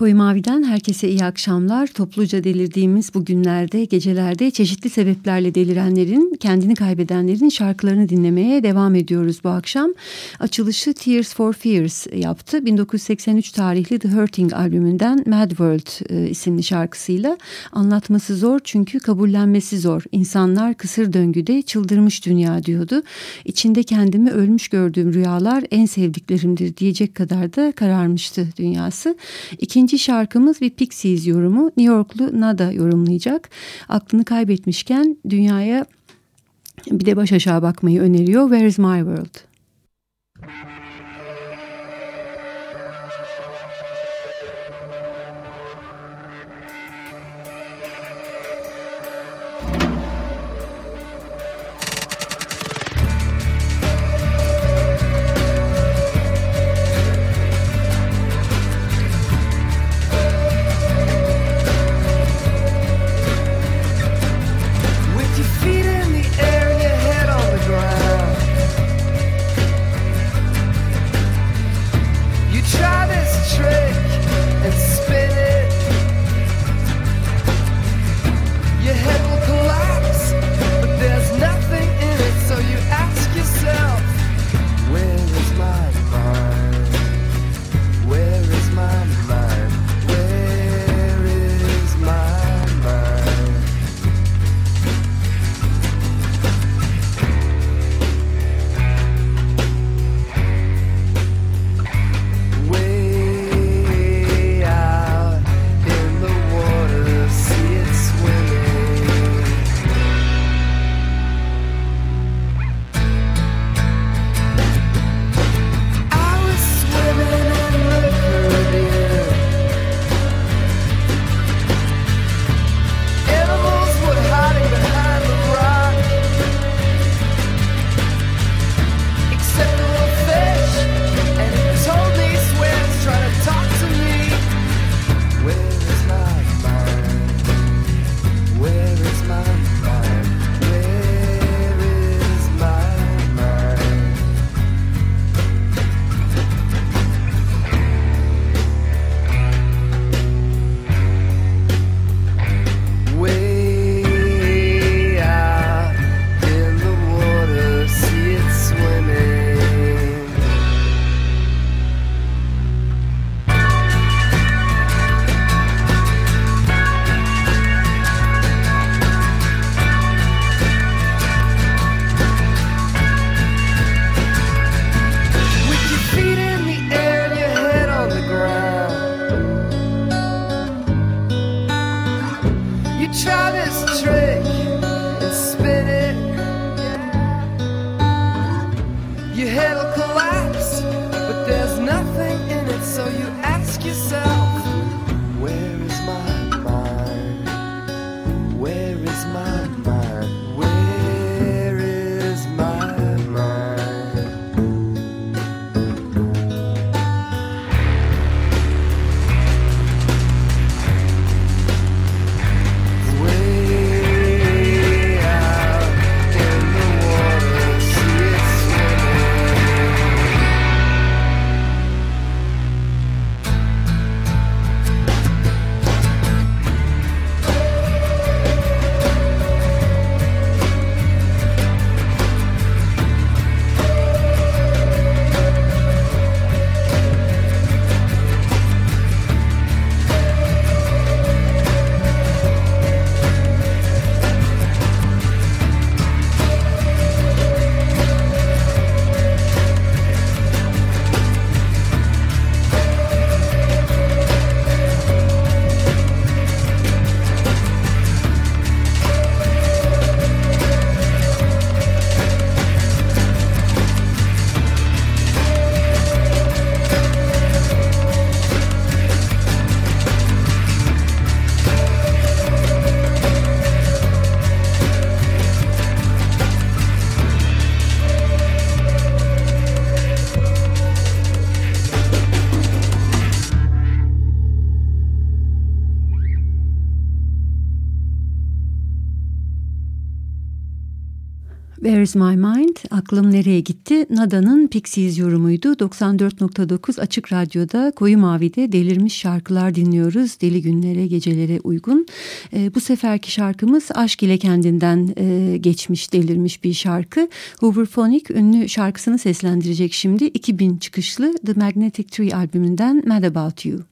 Koyu Mavi'den herkese iyi akşamlar. Topluca delirdiğimiz bu günlerde, gecelerde çeşitli sebeplerle delirenlerin, kendini kaybedenlerin şarkılarını dinlemeye devam ediyoruz bu akşam. Açılışı Tears for Fears yaptı. 1983 tarihli The Hurting albümünden Mad World e, isimli şarkısıyla. Anlatması zor çünkü kabullenmesi zor. İnsanlar kısır döngüde çıldırmış dünya diyordu. İçinde kendimi ölmüş gördüğüm rüyalar en sevdiklerimdir diyecek kadar da kararmıştı dünyası. İkinci İkinci şarkımız bir Pixies yorumu. New Yorklu Nada yorumlayacak. Aklını kaybetmişken dünyaya bir de baş aşağı bakmayı öneriyor. Where is my world? Your head'll collapse, but there's nothing in it, so you ask yourself. Where's My Mind? Aklım Nereye Gitti? Nada'nın Pixies yorumuydu. 94.9 Açık Radyo'da Koyu Mavi'de delirmiş şarkılar dinliyoruz. Deli günlere, gecelere uygun. E, bu seferki şarkımız aşk ile kendinden e, geçmiş, delirmiş bir şarkı. Hooverphonic ünlü şarkısını seslendirecek şimdi. 2000 çıkışlı The Magnetic Tree albümünden Mad About You.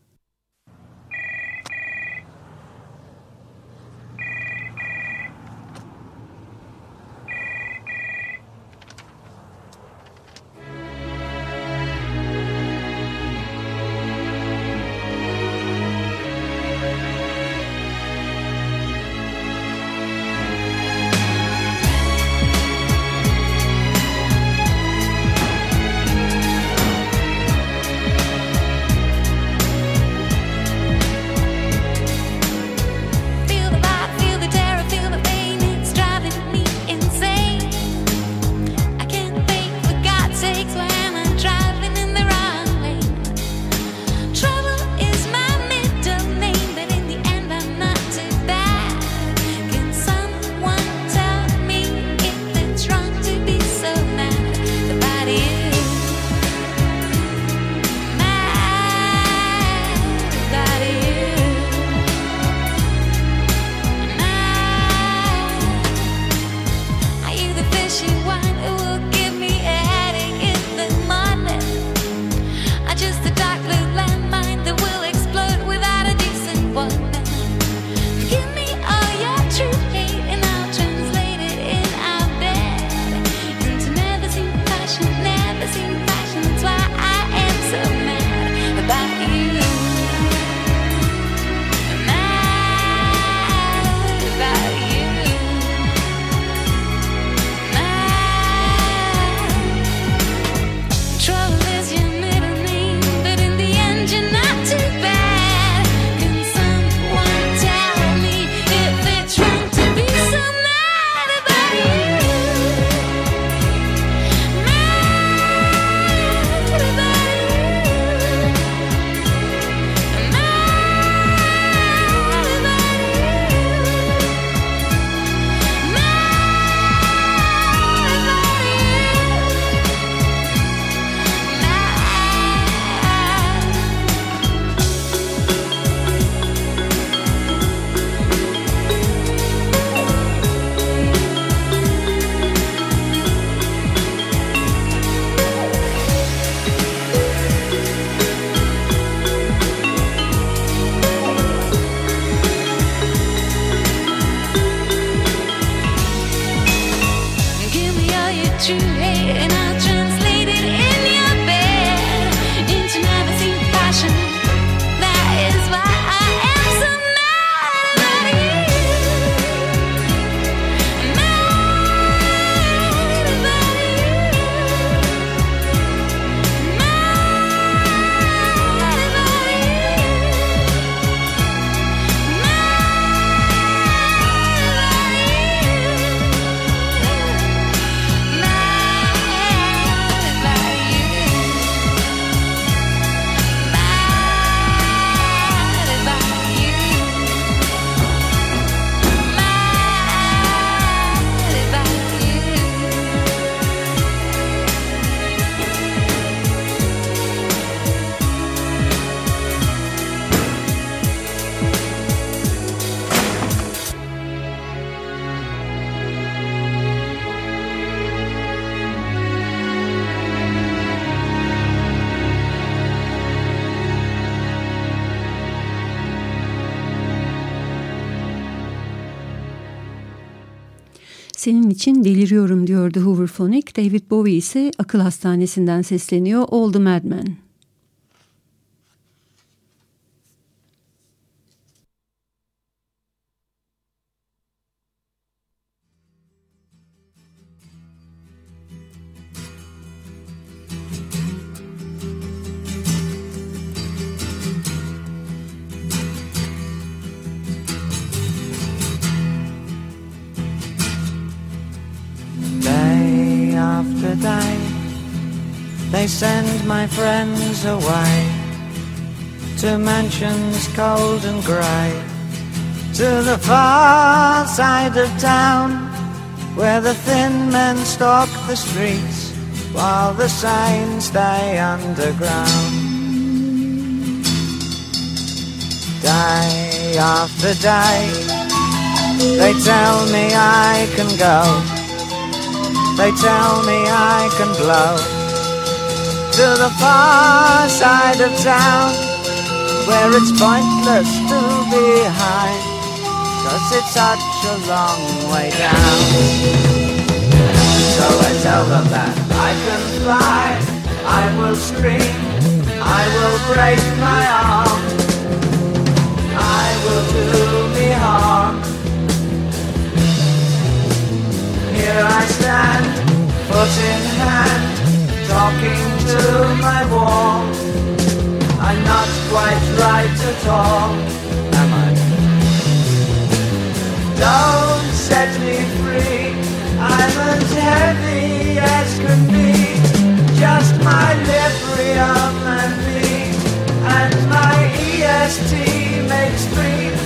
İçin deliriyorum diyordu Hooverphonic. David Bowie ise akıl hastanesinden sesleniyor All the. They send my friends away to mansions cold and grey, to the far side of town where the thin men stalk the streets while the signs stay underground. Day after day, they tell me I can go. They tell me I can blow to the far side of town where it's pointless to be high Cause it's such a long way down. So I tell them that I can fly I will scream I will break my arm I will do Here I stand, foot in hand Talking to my wall I'm not quite right at all Am I? Don't set me free. I'm as heavy as can be. Just my librium and me. And my EST makes three.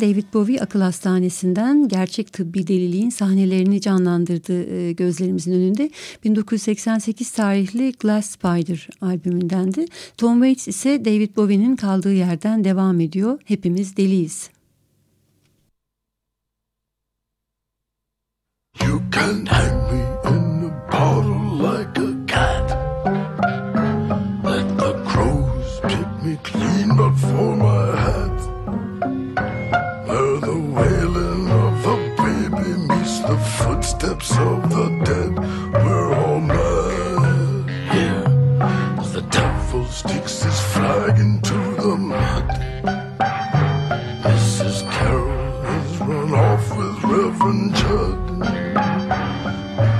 David Bowie akıl hastanesinden gerçek tıbbi deliliğin sahnelerini canlandırdı e, gözlerimizin önünde. 1988 tarihli Glass Spider albümündendi. Tom Waits ise David Bowie'nin kaldığı yerden devam ediyor. Hepimiz deliyiz. You can hang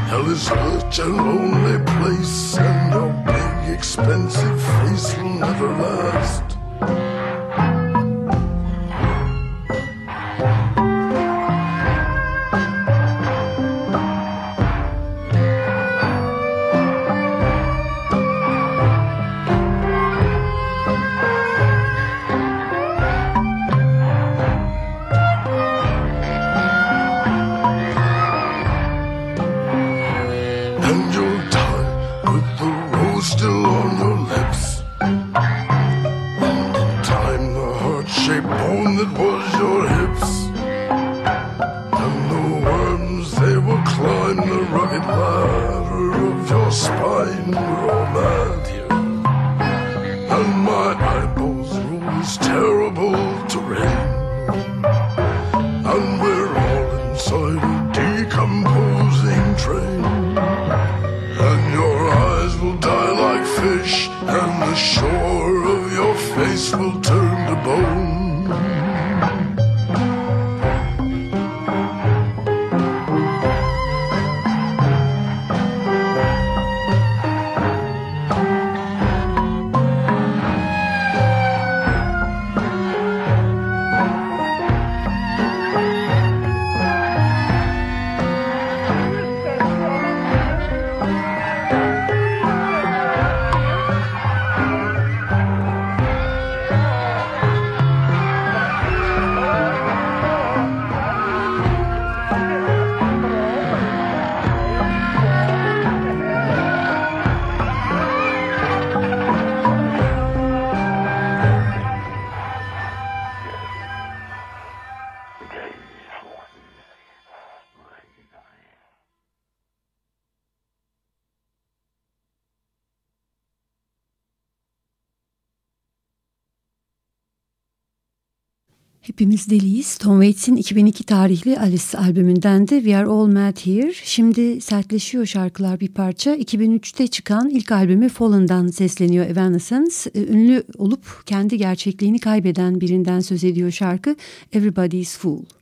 Hell is such a lonely place, and a big expensive face will never last. Hepimiz deliyiz. Tom Waits'in 2002 tarihli Alice albümündendi. We Are All Mad Here. Şimdi sertleşiyor şarkılar bir parça. 2003'te çıkan ilk albümü Fallen'dan sesleniyor Evanescence. Ee, ünlü olup kendi gerçekliğini kaybeden birinden söz ediyor şarkı Everybody's Fool.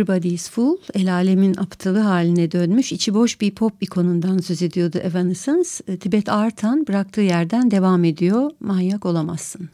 Everybody's Fool, el alemin aptalı haline dönmüş içi boş bir pop ikonundan söz ediyordu Evanescence. Tibet Artan bıraktığı yerden devam ediyor, manyak olamazsın.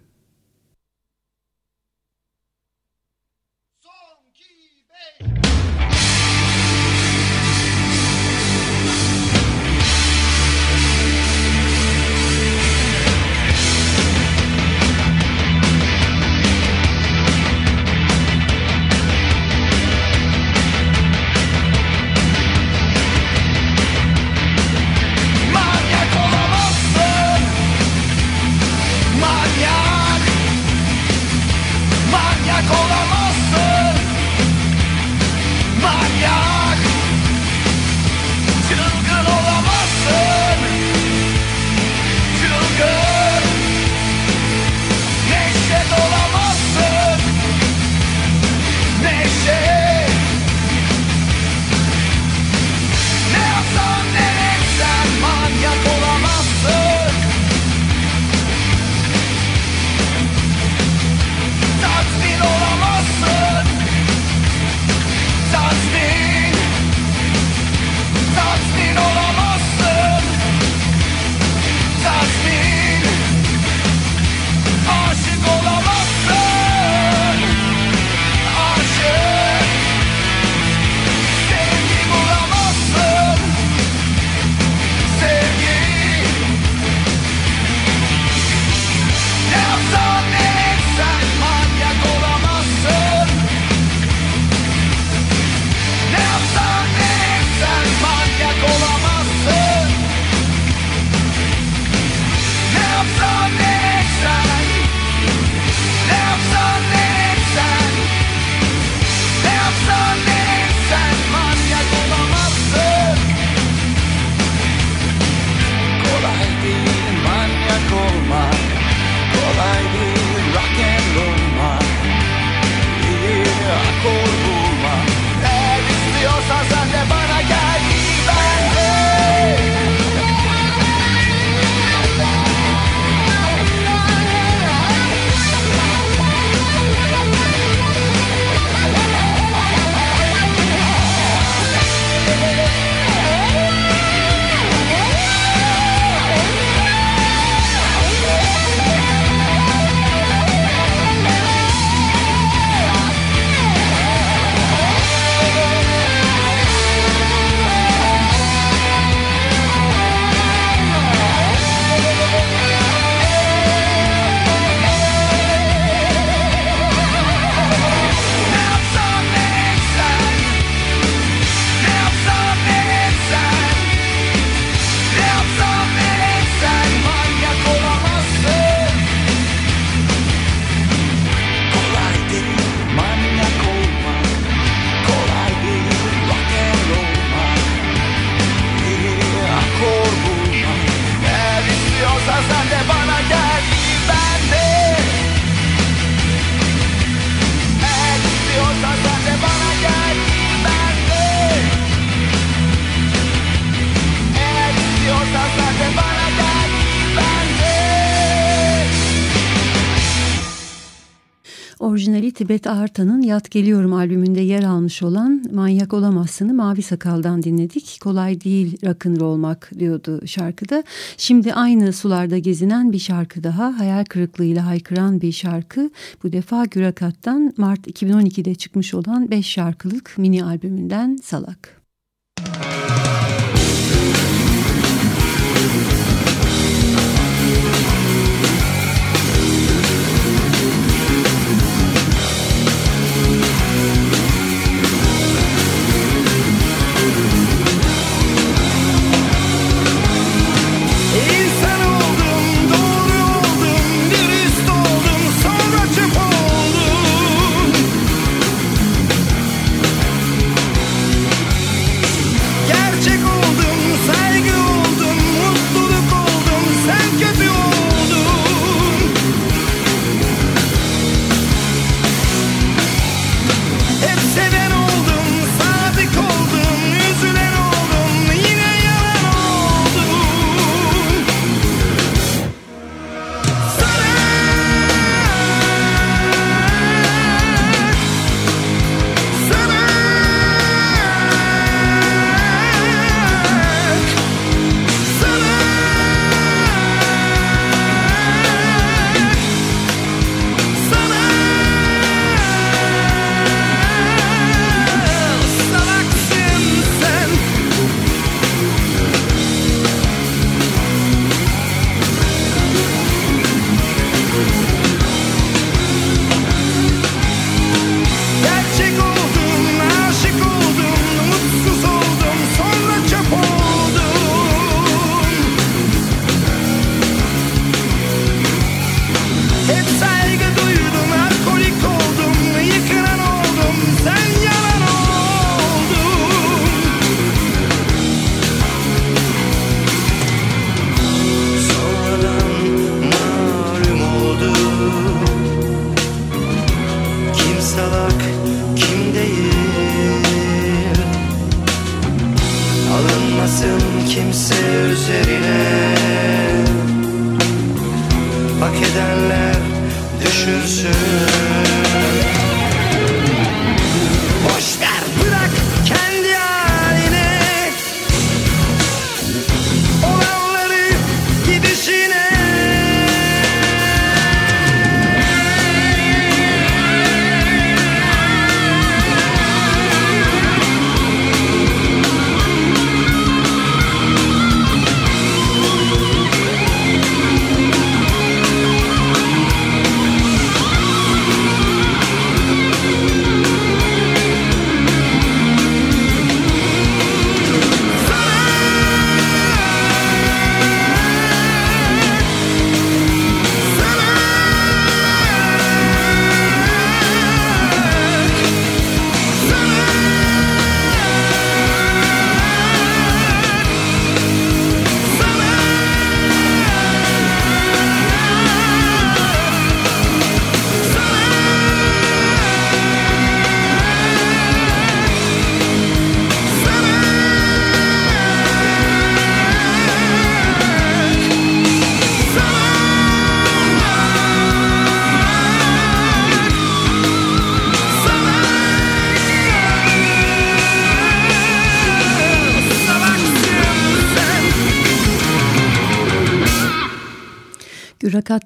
Orijinali Tibet Arta'nın Yat Geliyorum albümünde yer almış olan Manyak Olamazsın'ı Mavi Sakal'dan dinledik. Kolay değil rock'n'roll olmak diyordu şarkıda. Şimdi aynı sularda gezinen bir şarkı daha hayal kırıklığıyla haykıran bir şarkı. Bu defa Gürakat'tan Mart 2012'de çıkmış olan 5 şarkılık mini albümünden Salak. Müzik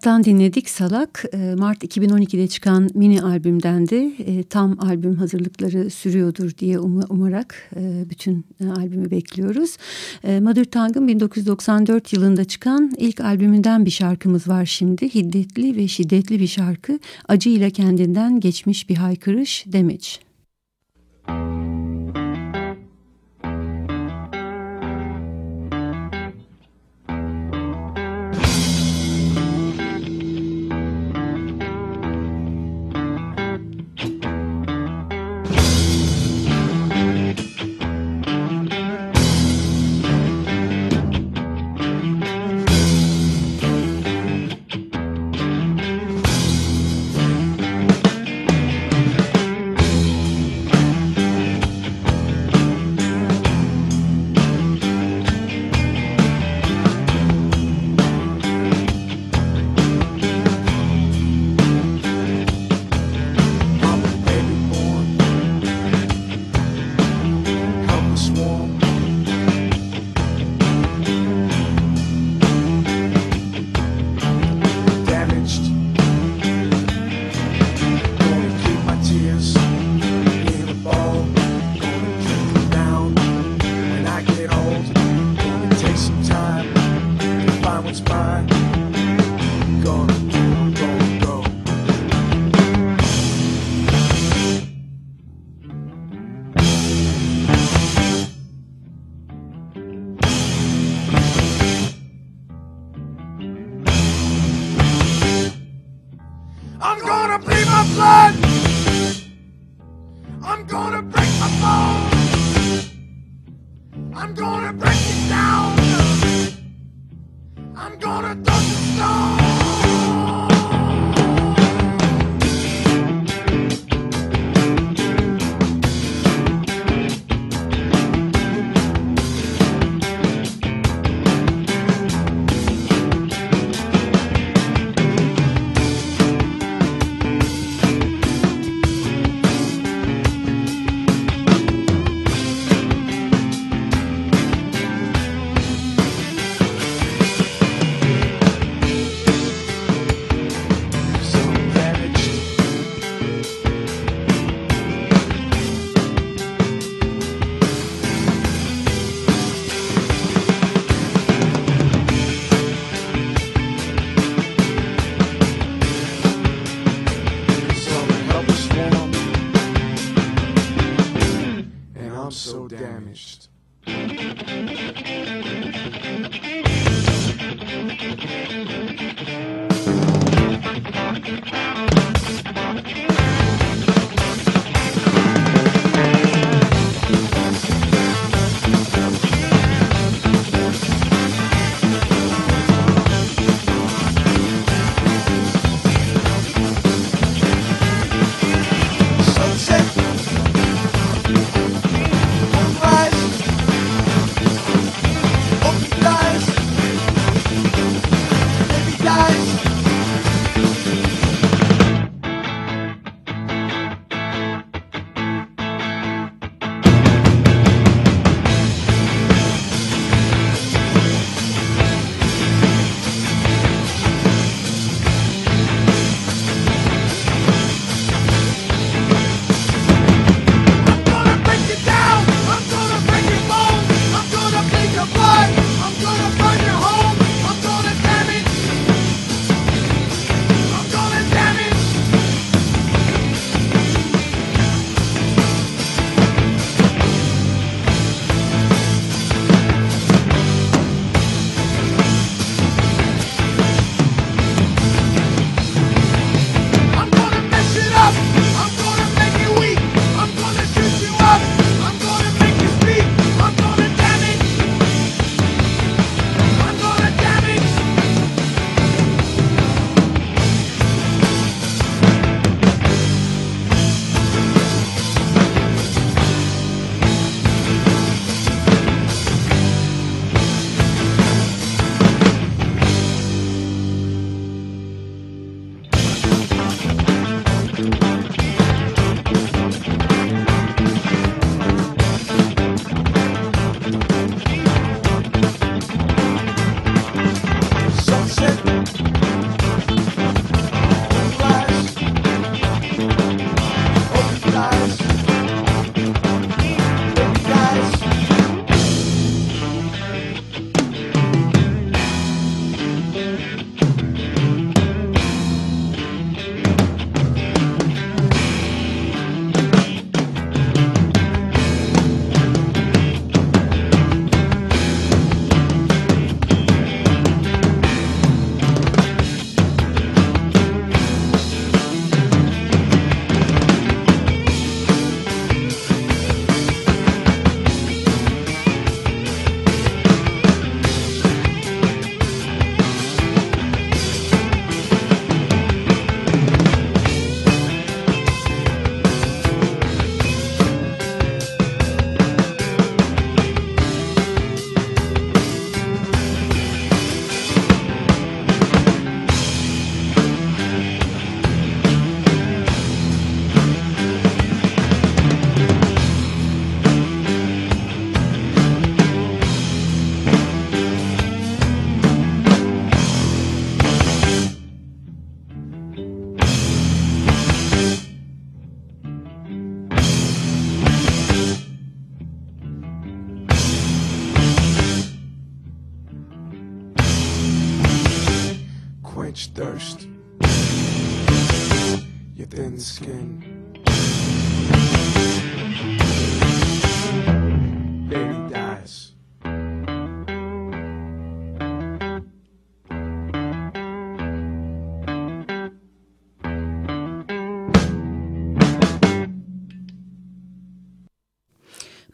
Mürakat'tan dinledik Salak. Ee, Mart 2012'de çıkan mini albümdendi. Ee, tam albüm hazırlıkları sürüyordur diye um umarak e, bütün e, albümü bekliyoruz. Mother Tongue'ın 1994 yılında çıkan ilk albümünden bir şarkımız var şimdi. Hiddetli ve şiddetli bir şarkı. Acıyla kendinden geçmiş bir haykırış thirst.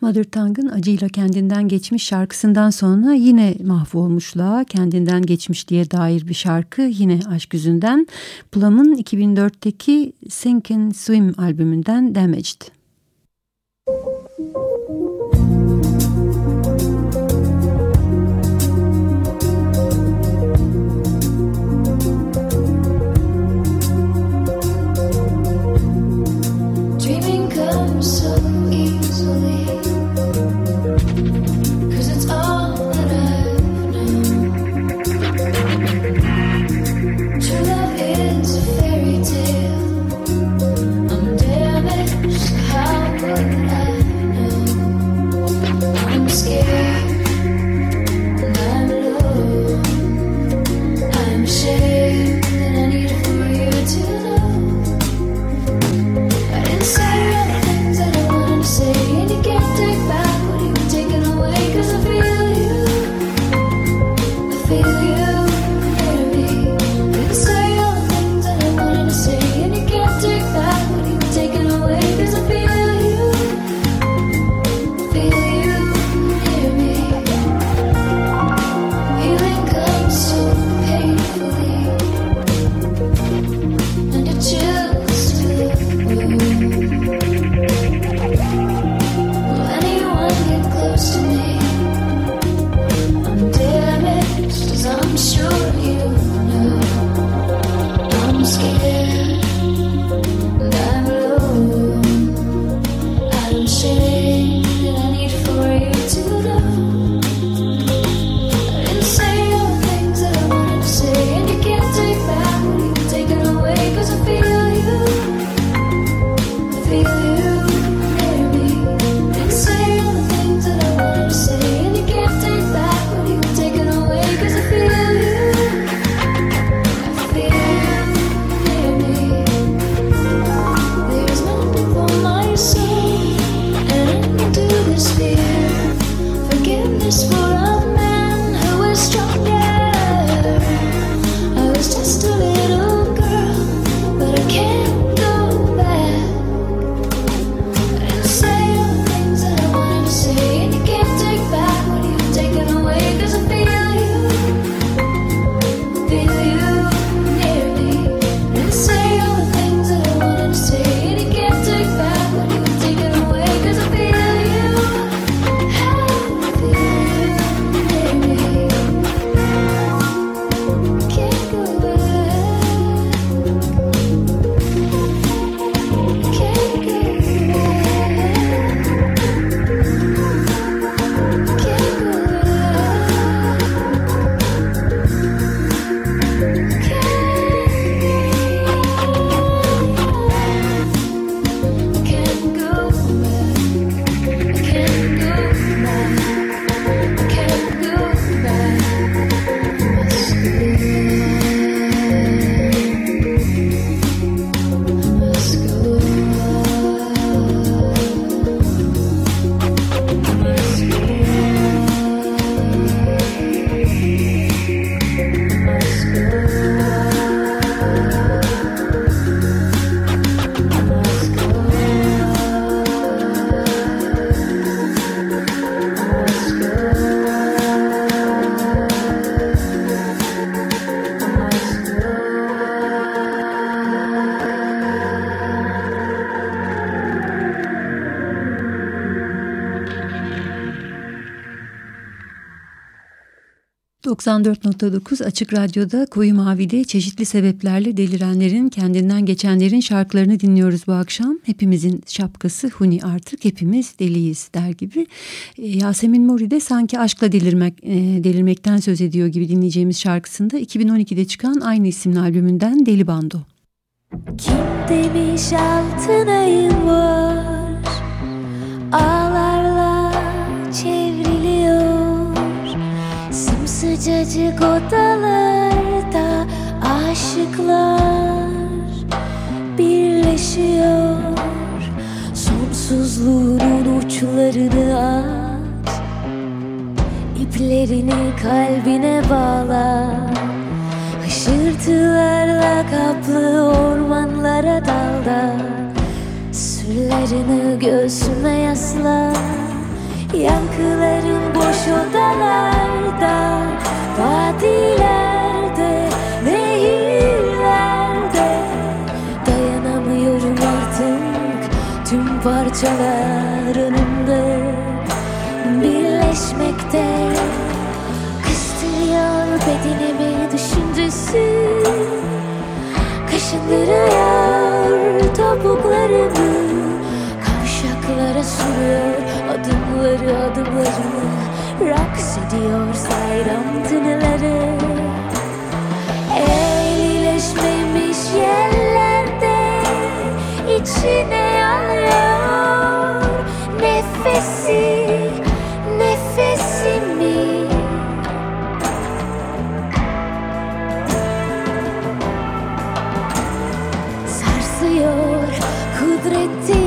Mother Tongue'ın acıyla kendinden geçmiş şarkısından sonra yine mahvolmuşluğa kendinden geçmiş diye dair bir şarkı yine aşk yüzünden Plum'ın 2004'teki Sink and Swim albümünden Damaged. ...94.9 Açık Radyo'da Koyu Mavi'de çeşitli sebeplerle delirenlerin, kendinden geçenlerin şarkılarını dinliyoruz bu akşam. Hepimizin şapkası Huni artık, hepimiz deliyiz der gibi. E, Yasemin Mori de sanki aşkla delirmek, e, delirmekten söz ediyor gibi dinleyeceğimiz şarkısında... ...2012'de çıkan aynı isimli albümünden Deli Bando. Kim demiş altın ayın var Ağlarla Sımsıcacık odalarda Aşık yıldızlar birleşiyor. Sonsuzluğun uçlarını aç İplerini kalbine bağla. Hışırtılarla kaplı ormanlara dalda Sırlarını göğsüme yasla Yankıların boş odalarda Vadilerde Nehirlerde. Dayanamıyorum artık Tüm parçalar önümde. Birleşmekte Kıstırıyor bedenimi düşüncesi. Kaşındırıyor topuklarımı adımları adımlarımı Raks ediyor sayram tınıları. Eğrileşmemiş yerlerde içine alıyor. Nefesi, nefesimi Sarsıyor kudretiyle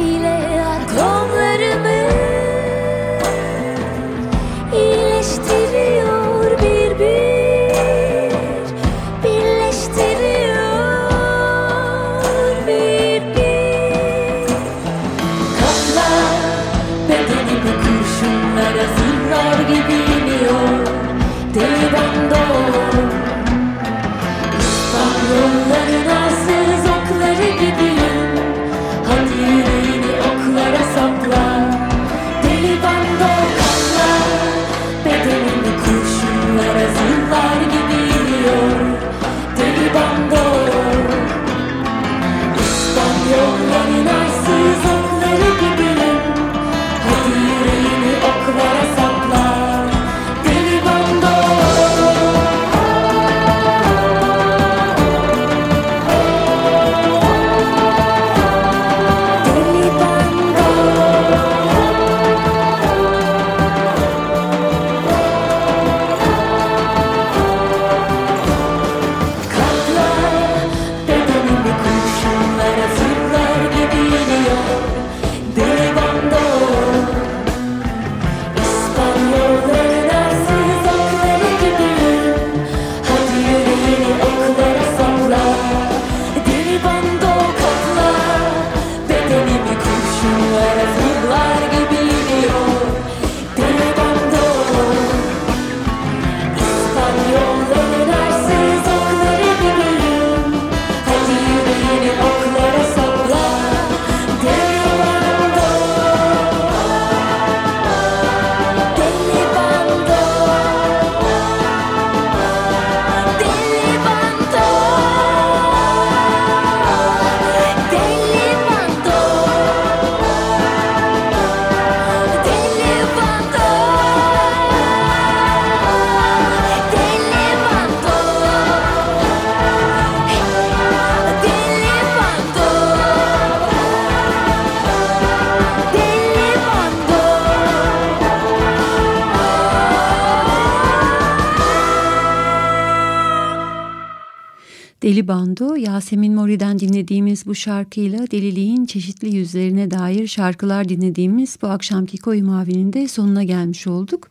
Yasemin Mori'den dinlediğimiz bu şarkıyla deliliğin çeşitli yüzlerine dair şarkılar dinlediğimiz bu akşamki Koyu Mavi'nin de sonuna gelmiş olduk.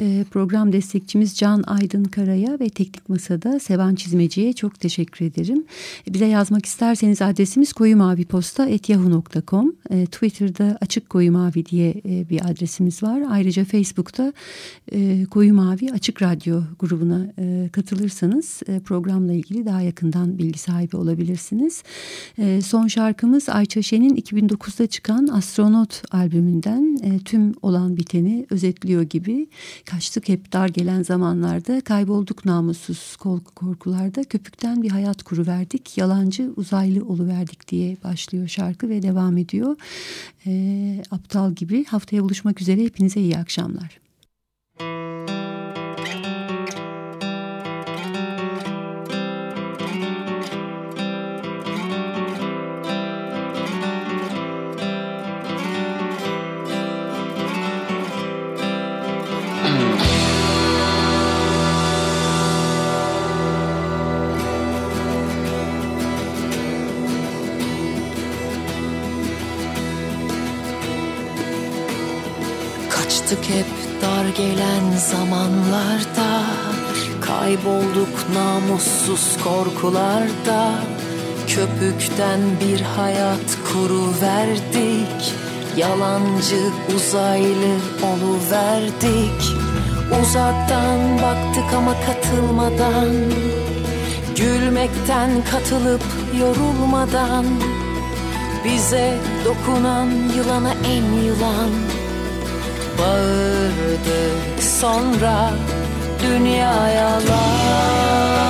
Ee, program destekçimiz Can Aydın Kara'ya ve Teknik Masa'da Sevan Çizmeci'ye çok teşekkür ederim. Ee, bize yazmak isterseniz adresimiz koyumaviposta.yahoo.com ee, Twitter'da Açık Koyu Mavi diye e, bir adresimiz var. Ayrıca Facebook'ta e, Koyu Mavi Açık Radyo grubuna e, katılırsanız e, programla ilgili daha yakından bilgi sahibi olabilirsiniz. E, son şarkımız Ayça Şen'in 2009'da çıkan Astronot albümünden e, tüm olan biteni özetliyor gibi. Kaçtık hep dar gelen zamanlarda, kaybolduk namussuz korkularda, köpükten bir hayat kuru verdik, yalancı uzaylı oluverdik diye başlıyor şarkı ve devam ediyor. E, aptal gibi haftaya buluşmak üzere hepinize iyi akşamlar. Gelen zamanlarda Kaybolduk namussuz korkularda Köpükten bir hayat kuru verdik Yalancı uzaylı verdik Uzaktan baktık ama katılmadan Gülmekten katılıp yorulmadan Bize dokunan yılana en yılan Bağırdık sonra dünya yalan